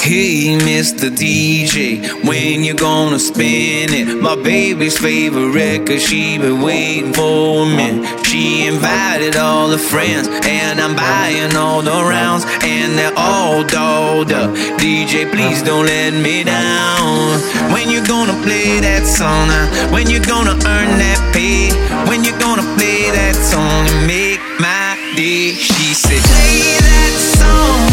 Mr. DJ, when you gonna spin it? My baby's favorite record, she been waiting for me. She invited all her friends, and I'm buying all the rounds, and they're all dolled up. DJ, please don't let me down. When you gonna play that song? Now? When you gonna earn that pay? When you gonna play that song and make my day? She said, play that song,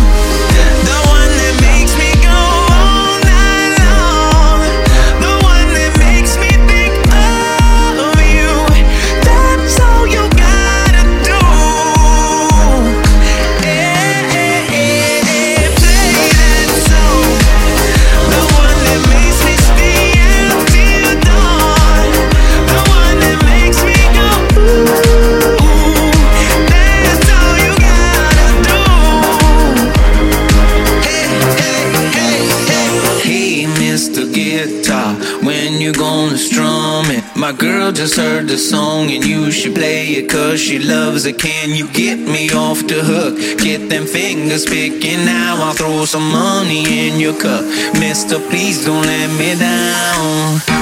Guitar, when you gonna strum it? My girl just heard the song and you should play it cause she loves it. Can you get me off the hook? Get them fingers picking now. I'll throw some money in your cup. Mister, please don't let me down.